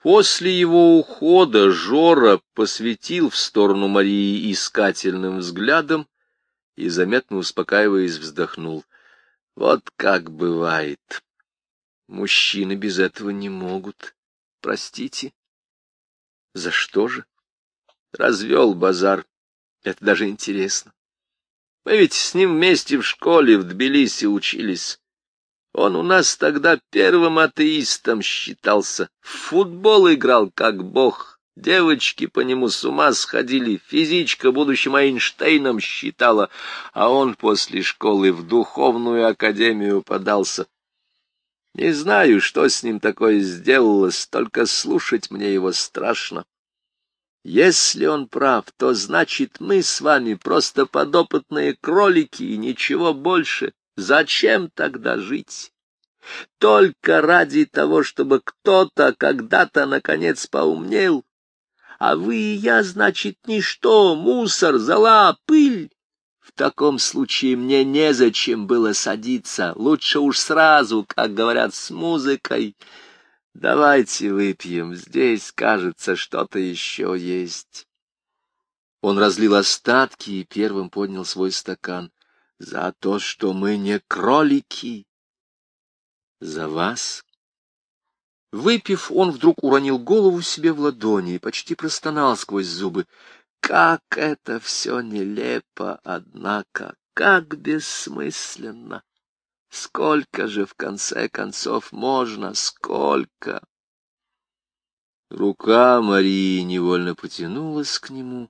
После его ухода Жора посветил в сторону Марии искательным взглядом и, заметно успокаиваясь, вздохнул. Вот как бывает. Мужчины без этого не могут. Простите. За что же? Развел базар. Это даже интересно. Мы ведь с ним вместе в школе в Тбилиси учились. Он у нас тогда первым атеистом считался. В футбол играл, как бог. Девочки по нему с ума сходили. Физичка будущим Эйнштейном считала, а он после школы в духовную академию подался. Не знаю, что с ним такое сделалось, только слушать мне его страшно. Если он прав, то значит мы с вами просто подопытные кролики и ничего больше. Зачем тогда жить? Только ради того, чтобы кто-то когда-то наконец поумнел. А вы и я, значит, ничто, мусор, зола, пыль. В таком случае мне незачем было садиться. Лучше уж сразу, как говорят, с музыкой. Давайте выпьем, здесь, кажется, что-то еще есть. Он разлил остатки и первым поднял свой стакан за то, что мы не кролики. За вас. Выпив, он вдруг уронил голову себе в ладони и почти простонал сквозь зубы. Как это все нелепо, однако, как бессмысленно! Сколько же, в конце концов, можно, сколько? Рука Марии невольно потянулась к нему,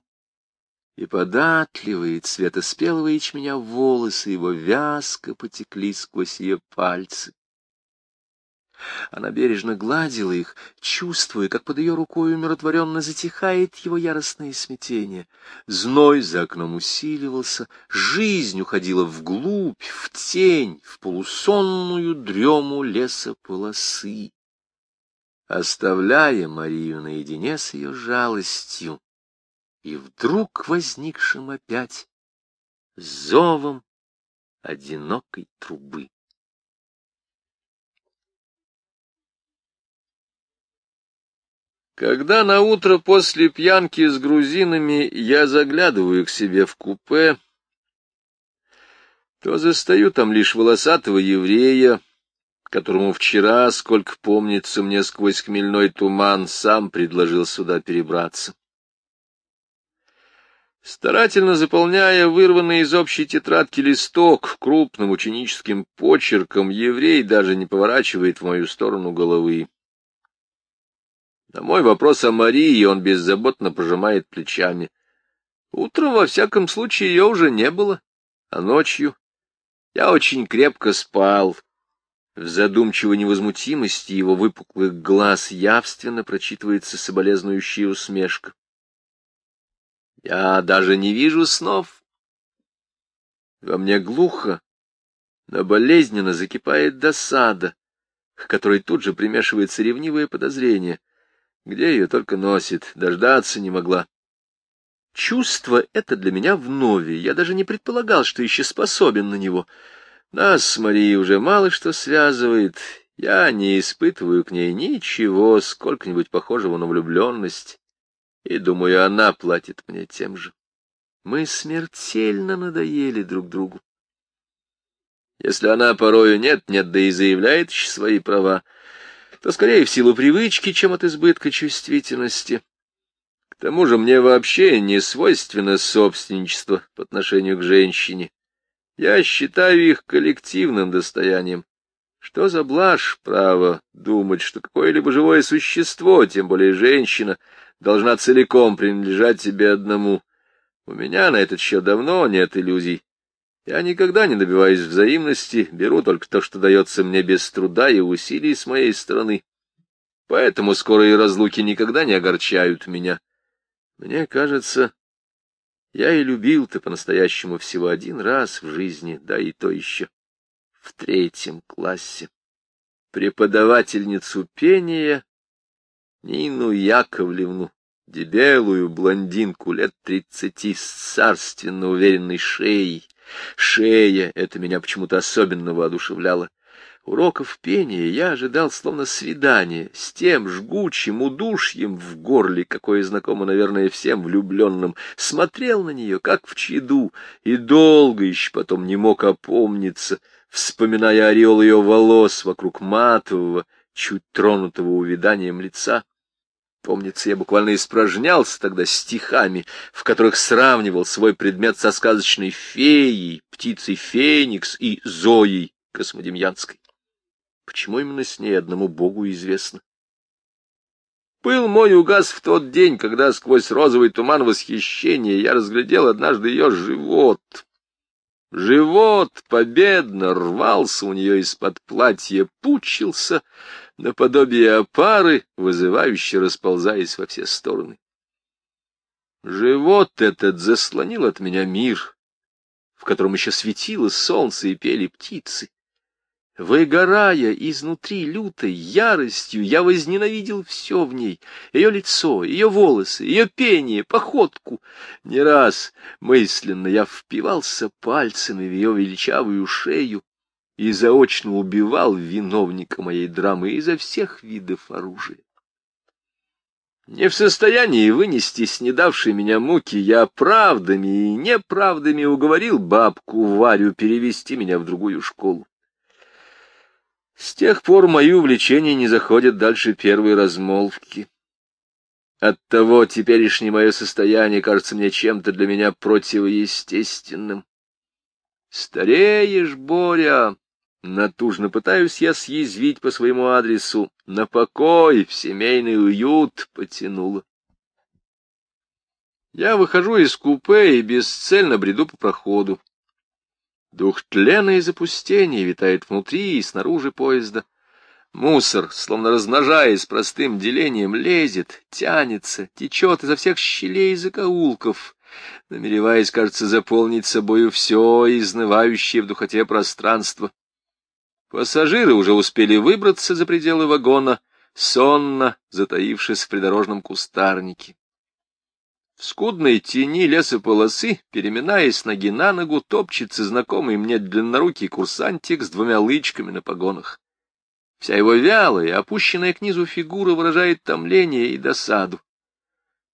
и податливые цвета спелого ячменя волосы его вязко потекли сквозь ее пальцы. Она бережно гладила их, чувствуя, как под ее рукой умиротворенно затихает его яростное смятение. Зной за окном усиливался, жизнь уходила вглубь, в тень, в полусонную дрему лесополосы, оставляя Марию наедине с ее жалостью и вдруг возникшим опять зовом одинокой трубы. Когда на утро после пьянки с грузинами я заглядываю к себе в купе, то застаю там лишь волосатого еврея, которому вчера, сколько помнится мне сквозь хмельной туман, сам предложил сюда перебраться. Старательно заполняя вырванный из общей тетрадки листок крупным ученическим почерком, еврей даже не поворачивает в мою сторону головы. На мой вопрос о Марии он беззаботно пожимает плечами. Утром, во всяком случае, ее уже не было, а ночью я очень крепко спал. В задумчивой невозмутимости его выпуклых глаз явственно прочитывается соболезнующая усмешка. Я даже не вижу снов. Во мне глухо, но болезненно закипает досада, к которой тут же примешивается ревнивое подозрение. Где ее только носит, дождаться не могла. Чувство это для меня вновь, я даже не предполагал, что еще способен на него. Нас с Марией уже мало что связывает, я не испытываю к ней ничего сколько-нибудь похожего на влюбленность и, думаю, она платит мне тем же. Мы смертельно надоели друг другу. Если она порою нет-нет, да и заявляет свои права, то скорее в силу привычки, чем от избытка чувствительности. К тому же мне вообще не свойственно собственничество по отношению к женщине. Я считаю их коллективным достоянием. Что за блажь, право, думать, что какое-либо живое существо, тем более женщина, должна целиком принадлежать тебе одному. У меня на этот счет давно нет иллюзий. Я никогда не добиваюсь взаимности, беру только то, что дается мне без труда и усилий с моей стороны. Поэтому скорые разлуки никогда не огорчают меня. Мне кажется, я и любил-то по-настоящему всего один раз в жизни, да и то еще в третьем классе. Преподавательницу пения Нину Яковлевну, дебелую блондинку лет тридцати с царственно уверенной шеей. Шея — это меня почему-то особенно воодушевляло. уроков пения я ожидал словно свидания с тем жгучим удушьем в горле, какое знакомо, наверное, всем влюбленным, смотрел на нее, как в чаду, и долго еще потом не мог опомниться, вспоминая ореол ее волос вокруг матового, чуть тронутого увиданием лица. Помнится, я буквально испражнялся тогда стихами, в которых сравнивал свой предмет со сказочной феей, птицей Феникс и Зоей Космодемьянской. Почему именно с ней одному Богу известно? Пыл мой угас в тот день, когда сквозь розовый туман восхищения я разглядел однажды ее живот. Живот победно рвался у нее из-под платья, пучился наподобие опары, вызывающе расползаясь во все стороны. Живот этот заслонил от меня мир, в котором еще светило солнце и пели птицы. Выгорая изнутри лютой яростью, я возненавидел все в ней — ее лицо, ее волосы, ее пение, походку. Не раз мысленно я впивался пальцами в ее величавую шею и заочно убивал виновника моей драмы изо всех видов оружия. Не в состоянии вынести снедавшей меня муки, я правдами и неправдами уговорил бабку Варю перевести меня в другую школу. С тех пор мои увлечения не заходят дальше первой размолвки. Оттого теперешнее мое состояние кажется мне чем-то для меня противоестественным. Стареешь, Боря, натужно пытаюсь я съязвить по своему адресу, на покой, в семейный уют потянуло. Я выхожу из купе и бесцельно бреду по проходу. Дух тлена и запустения витает внутри и снаружи поезда. Мусор, словно размножаясь простым делением, лезет, тянется, течет изо всех щелей и закоулков, намереваясь, кажется, заполнить собою все изнывающее в духоте пространство. Пассажиры уже успели выбраться за пределы вагона, сонно затаившись в придорожном кустарнике. В скудной тени лесополосы, переминаясь ноги на ногу, топчется знакомый мне длиннорукий курсантик с двумя лычками на погонах. Вся его вялая, опущенная к низу фигура выражает томление и досаду.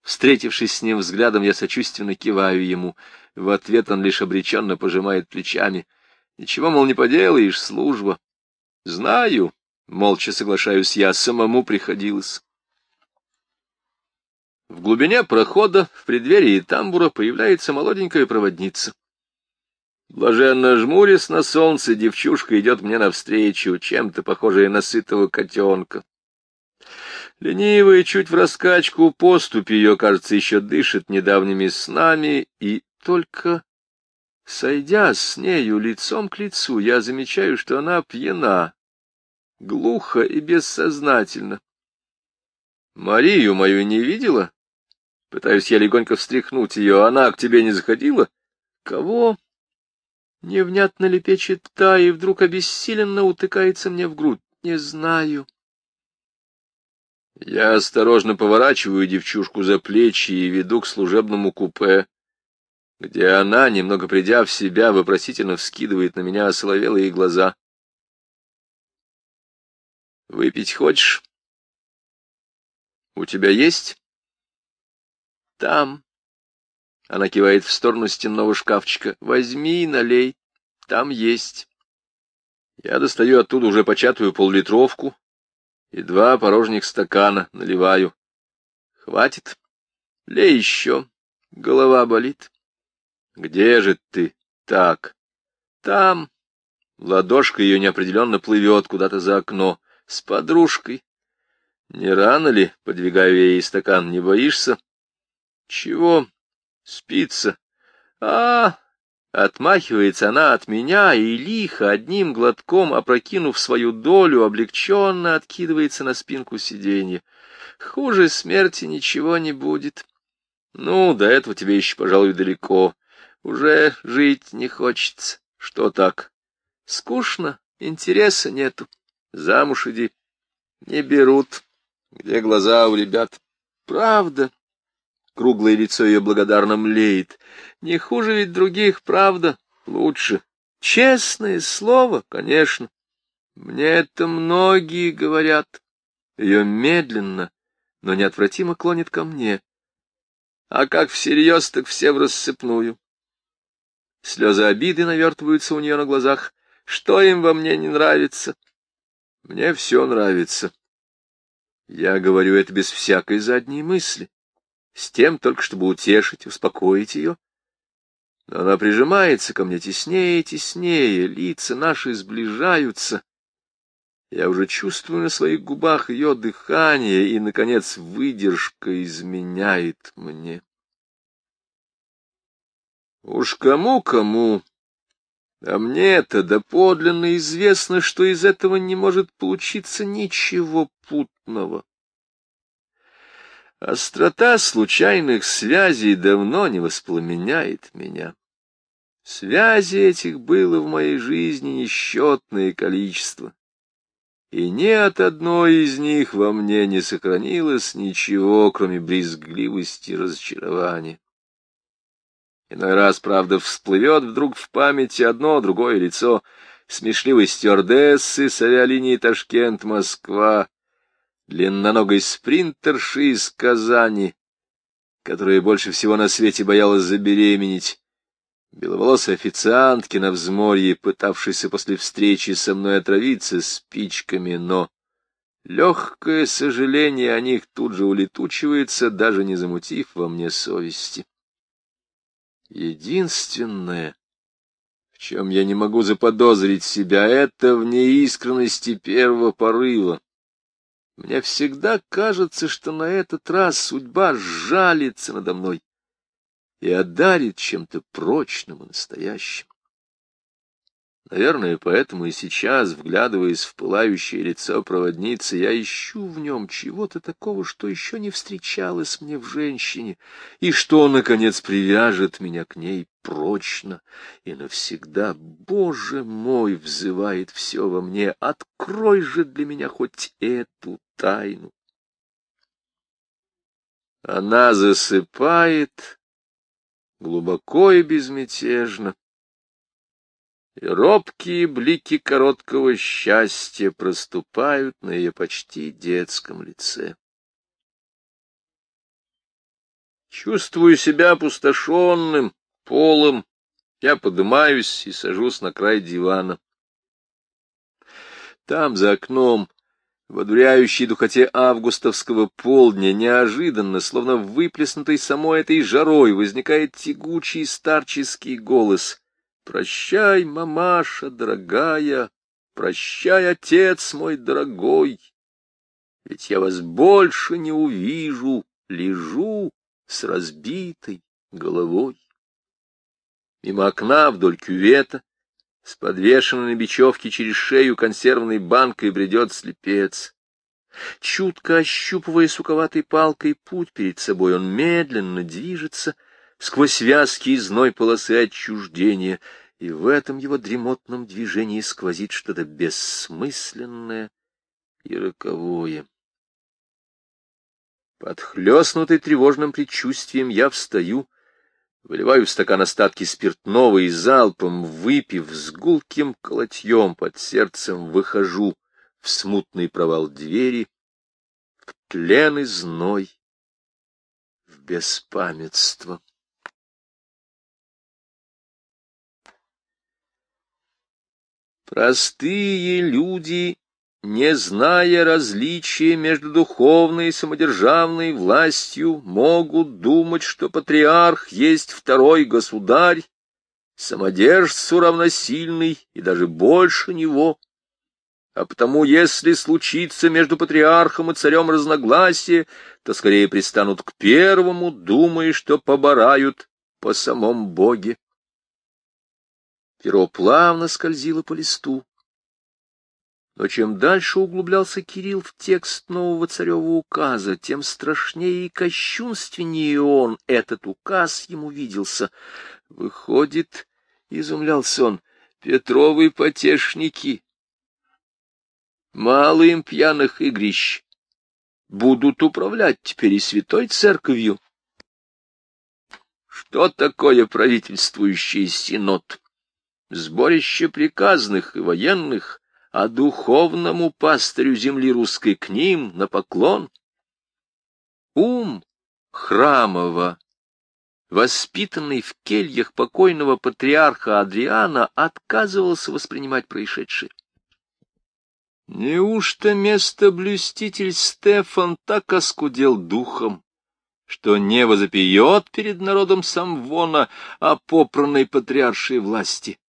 Встретившись с ним взглядом, я сочувственно киваю ему. В ответ он лишь обреченно пожимает плечами. Ничего, мол, не поделаешь, служба. Знаю, молча соглашаюсь я, самому приходилось. В глубине прохода, в преддверии тамбура, появляется молоденькая проводница. Блаженно жмурясь на солнце, девчушка идет мне навстречу, чем-то похожая на сытого котенка. Ленивая, чуть в раскачку, поступь ее, кажется, еще дышит недавними снами, и только, сойдя с нею лицом к лицу, я замечаю, что она пьяна, глухо и бессознательно. Марию мою не видела? Пытаюсь я легонько встряхнуть ее. Она к тебе не заходила? Кого? Невнятно лепечет та, и вдруг обессиленно утыкается мне в грудь. Не знаю. Я осторожно поворачиваю девчушку за плечи и веду к служебному купе, где она, немного придя в себя, вопросительно вскидывает на меня осоловелые глаза. «Выпить хочешь?» У тебя есть? Там. Она кивает в сторону стенного шкафчика. Возьми и налей. Там есть. Я достаю оттуда уже початую поллитровку и два порожних стакана наливаю. Хватит. Лей еще. Голова болит. Где же ты? Так. Там. Ладошка ее неопределенно плывет куда-то за окно. С подружкой. Не рано ли, подвигаю я ей стакан, не боишься? Чего? Спится. А, отмахивается она от меня и лихо, одним глотком опрокинув свою долю, облегченно откидывается на спинку сиденья. Хуже смерти ничего не будет. Ну, до этого тебе еще, пожалуй, далеко. Уже жить не хочется. Что так? Скучно, интереса нету. Замуж иди. Не берут. Где глаза у ребят? Правда. Круглое лицо ее благодарно млеет. Не хуже ведь других, правда? Лучше. Честное слово, конечно. Мне это многие говорят. Ее медленно, но неотвратимо клонит ко мне. А как всерьез, так все в рассыпную. Слезы обиды навертываются у нее на глазах. Что им во мне не нравится? Мне все нравится. Я говорю это без всякой задней мысли, с тем только, чтобы утешить, успокоить ее. Но она прижимается ко мне теснее и теснее, лица наши сближаются. Я уже чувствую на своих губах ее дыхание, и, наконец, выдержка изменяет мне. Уж кому-кому, а мне-то доподлинно известно, что из этого не может получиться ничего путного. Острота случайных связей давно не воспламеняет меня. Связи этих было в моей жизни несчетное количество, и ни от одной из них во мне не сохранилось ничего, кроме брезгливости и разочарования. Иной раз, правда, всплывет вдруг в памяти одно, другое лицо смешливой стюардессы с авиалинии Ташкент-Москва, длинноногой спринтерши из Казани, которая больше всего на свете боялась забеременеть, беловолосой официантки на взморье, пытавшейся после встречи со мной отравиться спичками, но легкое сожаление о них тут же улетучивается, даже не замутив во мне совести. Единственное, в чем я не могу заподозрить себя, это в неискренности первого порыва. Мне всегда кажется, что на этот раз судьба сжалится надо мной и одарит чем-то прочным и настоящим. Наверное, поэтому и сейчас, вглядываясь в пылающее лицо проводницы, я ищу в нем чего-то такого, что еще не встречалось мне в женщине, и что, наконец, привяжет меня к ней прочно и навсегда. Боже мой, взывает все во мне, открой же для меня хоть эту тайну. Она засыпает глубоко и безмятежно и робкие блики короткого счастья проступают на ее почти детском лице. Чувствую себя опустошенным, полым. Я поднимаюсь и сажусь на край дивана. Там, за окном, в одуряющей духоте августовского полдня, неожиданно, словно выплеснутый самой этой жарой, возникает тягучий старческий голос — Прощай, мамаша дорогая, прощай, отец мой дорогой, ведь я вас больше не увижу, лежу с разбитой головой. Мимо окна вдоль кювета, с подвешенной на бечевке через шею консервной банкой бредет слепец. Чутко ощупывая суковатой палкой путь перед собой, он медленно движется — сквозь вязкие зной полосы отчуждения, и в этом его дремотном движении сквозит что-то бессмысленное и роковое. Подхлёстнутый тревожным предчувствием, я встаю, выливаю в стакан остатки спиртного и залпом, выпив с гулким колотьем под сердцем, выхожу в смутный провал двери, в тлен и зной, в беспамятство. Простые люди, не зная различия между духовной и самодержавной властью, могут думать, что патриарх есть второй государь, самодержцу равносильный и даже больше него. А потому, если случится между патриархом и царем разногласие, то скорее пристанут к первому, думая, что поборают по самом Боге. Перо плавно скользило по листу. Но чем дальше углублялся Кирилл в текст нового царева указа, тем страшнее и кощунственнее он, этот указ, ему виделся. Выходит, изумлялся он, Петровы потешники, мало им пьяных игрищ, будут управлять теперь и святой церковью. Что такое правительствующий синод? Сборище приказных и военных, а духовному пастырю земли русской к ним на поклон. Ум Храмова, воспитанный в кельях покойного патриарха Адриана, отказывался воспринимать происшедшее. Неужто место блюститель Стефан так оскудел духом, что не возопьет перед народом Самвона о попранной патриаршей власти?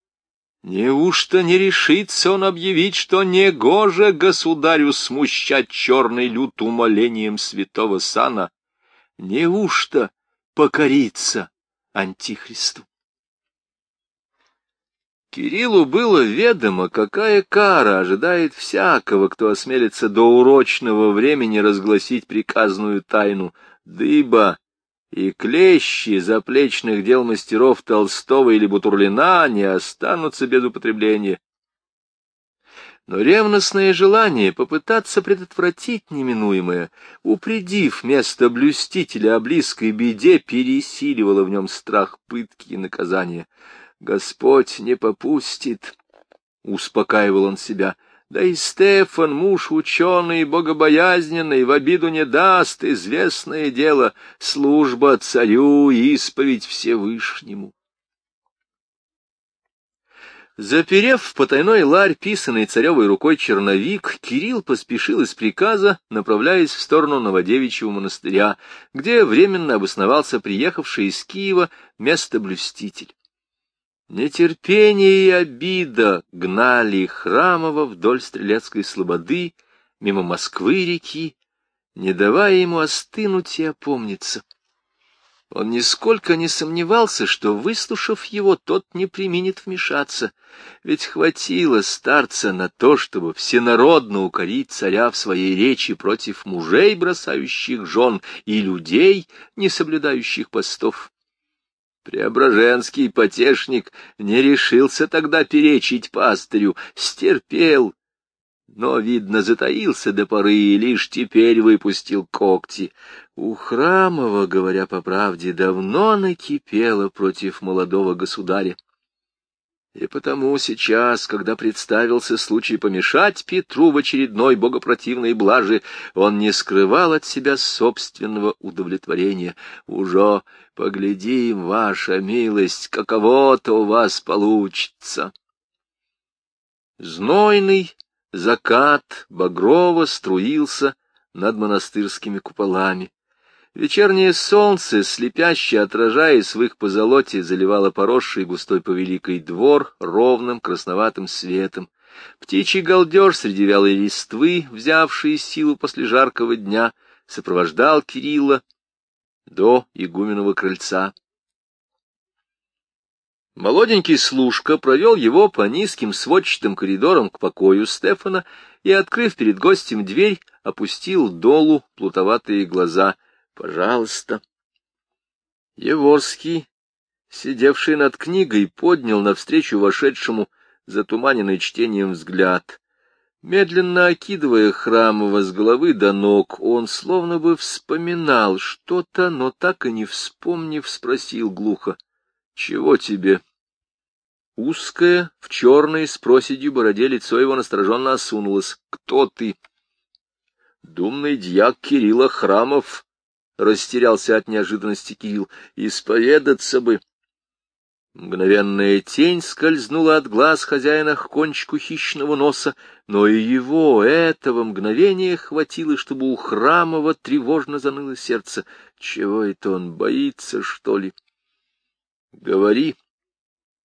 Неужто не решится он объявить, что негоже государю смущать черный люд умолением святого сана? Неужто покориться Антихристу? Кириллу было ведомо, какая кара ожидает всякого, кто осмелится до урочного времени разгласить приказную тайну. Дыба и клещи заплечных дел мастеров Толстого или Бутурлина не останутся без употребления. Но ревностное желание попытаться предотвратить неминуемое, упредив место блюстителя о близкой беде, пересиливало в нем страх пытки и наказания. «Господь не попустит», — успокаивал он себя, — да и Стефан, муж ученый богобоязненный, в обиду не даст, известное дело, служба царю исповедь Всевышнему. Заперев в потайной ларь писанный царевой рукой черновик, Кирилл поспешил из приказа, направляясь в сторону Новодевичьего монастыря, где временно обосновался приехавший из Киева место-блюститель. Нетерпение и обида гнали Храмова вдоль Стрелецкой слободы, мимо Москвы-реки, не давая ему остынуть и опомниться. Он нисколько не сомневался, что, выслушав его, тот не применит вмешаться, ведь хватило старца на то, чтобы всенародно укорить царя в своей речи против мужей, бросающих жен, и людей, не соблюдающих постов. Преображенский потешник не решился тогда перечить пастырю, стерпел, но, видно, затаился до поры и лишь теперь выпустил когти. У Храмова, говоря по правде, давно накипело против молодого государя. И потому сейчас, когда представился случай помешать Петру в очередной богопротивной блаже, он не скрывал от себя собственного удовлетворения. Уже поглядим, ваша милость, каково-то у вас получится. Знойный закат багрово струился над монастырскими куполами. Вечернее солнце, слепяще отражаясь в их позолоте, заливало поросший густой повеликой двор ровным красноватым светом. Птичий галдеж среди вялой листвы, взявший силу после жаркого дня, сопровождал Кирилла до игуменного крыльца. Молоденький служка провел его по низким сводчатым коридорам к покою Стефана и, открыв перед гостем дверь, опустил долу плутоватые глаза — Пожалуйста. Еворский, сидевший над книгой, поднял навстречу вошедшему затуманенный чтением взгляд. Медленно окидывая Храмова с головы до ног, он словно бы вспоминал что-то, но так и не вспомнив, спросил глухо. — Чего тебе? Узкое, в черной, с проседью бороде лицо его настороженно осунулось. — Кто ты? — Думный дьяк Кирилла Храмов, — растерялся от неожиданности Кирилл. — Исповедаться бы. Мгновенная тень скользнула от глаз хозяина к кончику хищного носа, но и его, этого мгновения, хватило, чтобы у Храмова тревожно заныло сердце. Чего это он, боится, что ли? — Говори.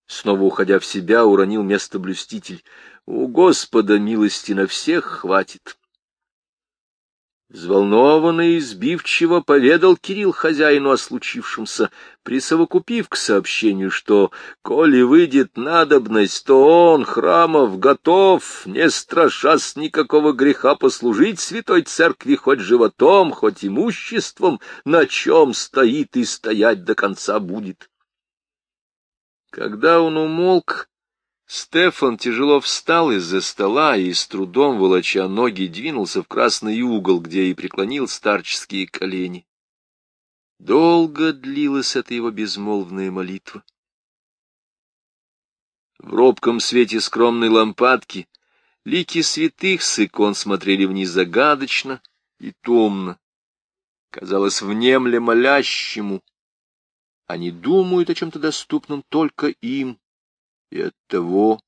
Снова уходя в себя, уронил место блюститель. — У Господа милости на всех хватит. Взволнованно и избивчиво поведал Кирилл хозяину о случившемся, присовокупив к сообщению, что, коли выйдет надобность, то он, Храмов, готов, не страшась никакого греха послужить святой церкви хоть животом, хоть имуществом, на чем стоит и стоять до конца будет. Когда он умолк, Стефан тяжело встал из-за стола и, с трудом волоча ноги, двинулся в красный угол, где и преклонил старческие колени. Долго длилась эта его безмолвная молитва. В робком свете скромной лампадки Лики святых с икон смотрели вниз загадочно и томно. Казалось, внемля молящему. Они думают о чем-то доступном только им, и оттого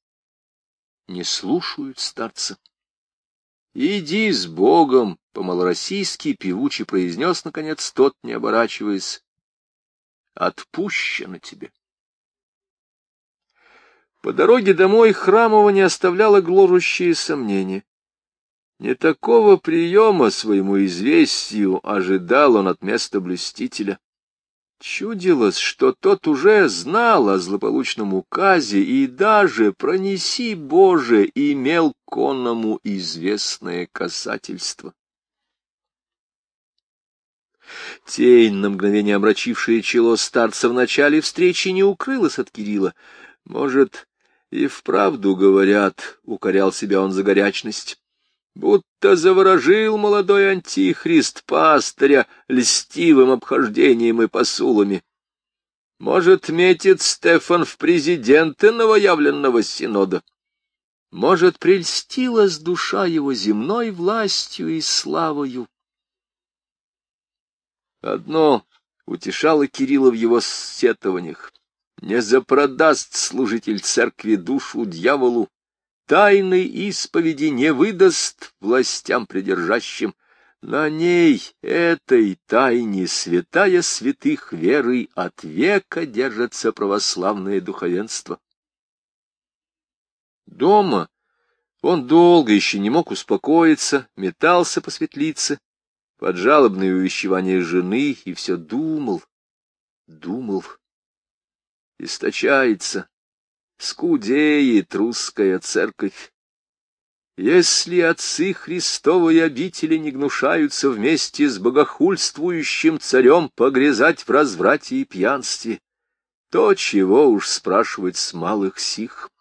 не слушают старца. «Иди с Богом!» — по-малороссийски певуче произнес, наконец, тот, не оборачиваясь. «Отпущено тебе!» По дороге домой Храмова не оставляла гложущие сомнения. Не такого приема своему известию ожидал он от места блюстителя. Чудилось, что тот уже знал о злополучном указе и даже, пронеси Боже, имел конному известное касательство. Тень, на мгновение омрачившая чело старца в начале встречи, не укрылась от Кирилла. Может, и вправду говорят, — укорял себя он за горячность, — будто заворожил молодой антихрист пастыря льстивым обхождением и посулами. Может, метит Стефан в президенты новоявленного синода. Может, прельстилась душа его земной властью и славою. Одно утешало Кирилла в его сетованиях. Не запродаст служитель церкви душу дьяволу, тайной исповеди не выдаст властям придержащим. На ней, этой тайне, святая святых веры, от века держится православное духовенство. Дома он долго еще не мог успокоиться, метался по светлице, под жалобные увещевания жены, и все думал, думал источается, скудеет русская церковь. Если отцы Христовой обители не гнушаются вместе с богохульствующим царем погрязать в разврате и пьянстве, то чего уж спрашивать с малых сих?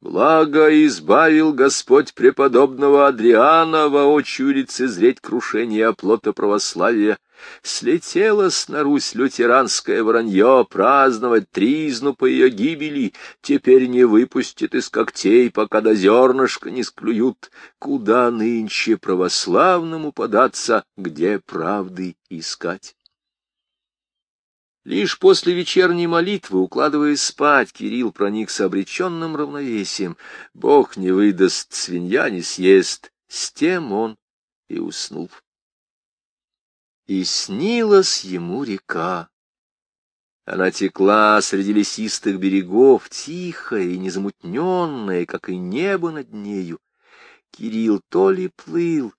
Благо избавил Господь преподобного Адриана воочию лицезреть крушение оплота православия, Слетелось на Русь лютеранское вранье праздновать тризну по ее гибели, теперь не выпустит из когтей, пока до зернышка не склюют. Куда нынче православному податься, где правды искать? Лишь после вечерней молитвы, укладываясь спать, Кирилл проникся обреченным равновесием. Бог не выдаст, свинья не съест. С тем он и уснул. И снилась ему река. Она текла среди лесистых берегов, тихая и незамутненная, как и небо над нею. Кирилл то ли плыл,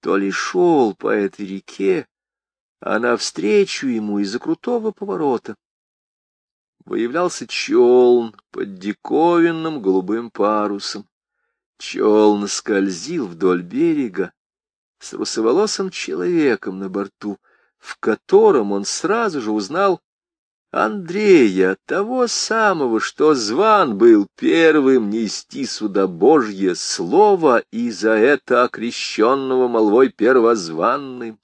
то ли шел по этой реке, а навстречу ему из-за крутого поворота выявлялся челн под диковинным голубым парусом. Челн скользил вдоль берега, с русоволосым человеком на борту, в котором он сразу же узнал Андрея, того самого, что зван был первым нести сюда Божье слово и за это окрещенного молвой первозванным.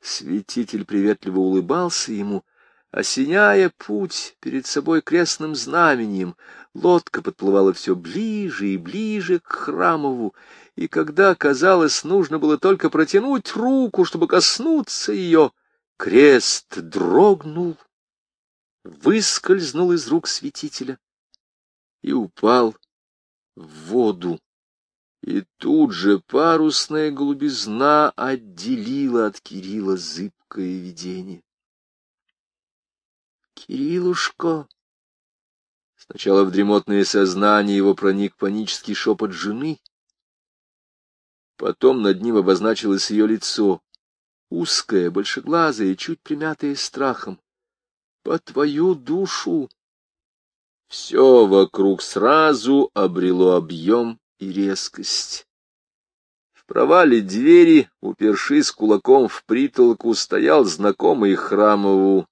Святитель приветливо улыбался ему, осеняя путь перед собой крестным знаменем. Лодка подплывала все ближе и ближе к Храмову, и когда, казалось, нужно было только протянуть руку, чтобы коснуться ее, крест дрогнул, выскользнул из рук святителя и упал в воду. И тут же парусная голубизна отделила от Кирилла зыбкое видение. Кириллушка! Сначала в дремотное сознание его проник панический шепот жены — Потом над ним обозначилось ее лицо, узкое, большеглазое, чуть примятое страхом. «По твою душу!» Все вокруг сразу обрело объем и резкость. В провале двери, упершись кулаком в притолку, стоял знакомый Храмову,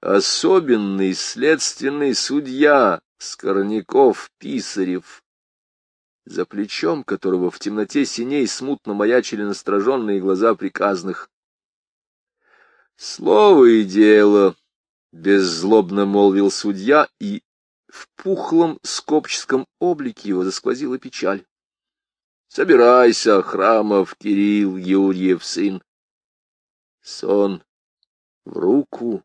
особенный следственный судья Скорняков-Писарев за плечом которого в темноте синей смутно маячили настороженные глаза приказных. Слово и дело, — беззлобно молвил судья и В пухлом скопческом облике его засквозила печаль. Собирайся, Храмов Кирилл Юрьев сын. Сон в руку.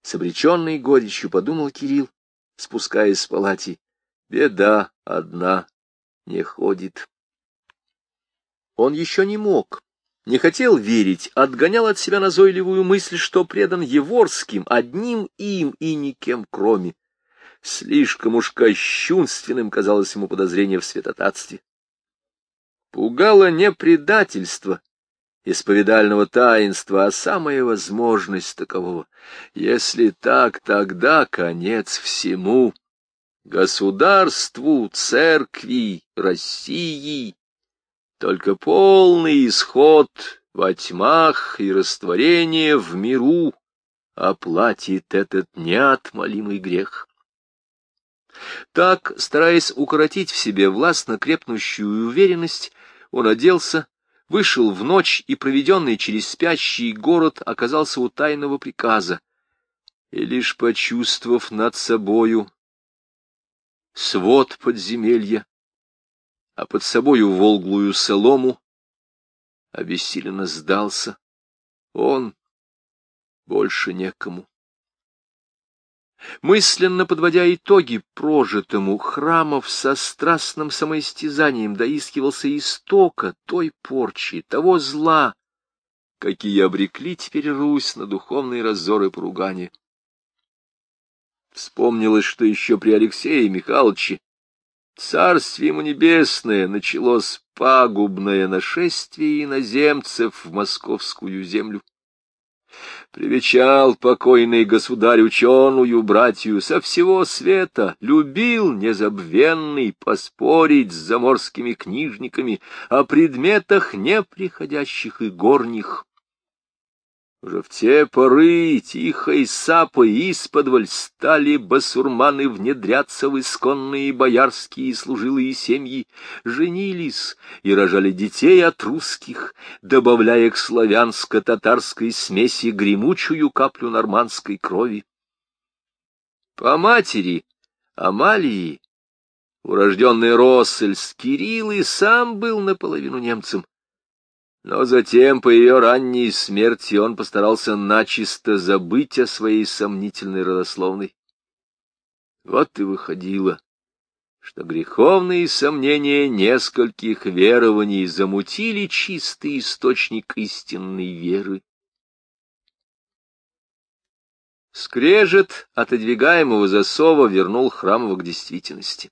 С обреченной горечью подумал Кирилл, спускаясь с палати. Беда одна не ходит. Он еще не мог, не хотел верить, отгонял от себя назойливую мысль, что предан Еворским, одним им и никем кроме. Слишком уж кощунственным казалось ему подозрение в святотатстве. Пугало не предательство исповедального таинства, а самая возможность такового. Если так, тогда конец всему. Государству, церкви, России. Только полный исход во тьмах и растворение в миру оплатит этот неотмолимый грех. Так, стараясь укоротить в себе властно крепнущую уверенность, он оделся, вышел в ночь и, проведенный через спящий город, оказался у тайного приказа. И лишь почувствовав над собою свод подземелья, а под собою волглую солому, обессиленно сдался. Он больше некому. Мысленно подводя итоги прожитому, Храмов со страстным самоистязанием доискивался истока той порчи, того зла, какие обрекли теперь Русь на духовные разоры поругания. Вспомнилось, что еще при Алексее Михайловиче Царствие ему небесное началось пагубное нашествие иноземцев в московскую землю. Привечал покойный государь ученую братью со всего света, любил незабвенный поспорить с заморскими книжниками о предметах неприходящих и горних. Уже в те поры тихой сапой исподволь стали басурманы внедряться в исконные боярские служилые семьи, женились и рожали детей от русских, добавляя к славянско-татарской смеси гремучую каплю нормандской крови. По матери Амалии, урожденный Россельс, Кирилл и сам был наполовину немцем, но затем, по ее ранней смерти, он постарался начисто забыть о своей сомнительной родословной. Вот и выходило, что греховные сомнения нескольких верований замутили чистый источник истинной веры. Скрежет отодвигаемого засова вернул Храмова к действительности.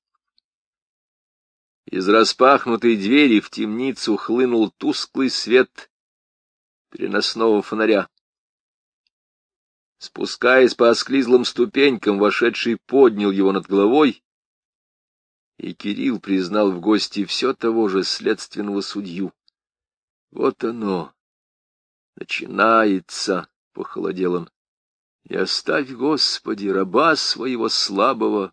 Из распахнутой двери в темницу хлынул тусклый свет переносного фонаря. Спускаясь по осклизлым ступенькам, вошедший поднял его над головой, и Кирилл признал в гости все того же следственного судью. Вот оно, начинается, — похолодел он. Не оставь, Господи, раба своего слабого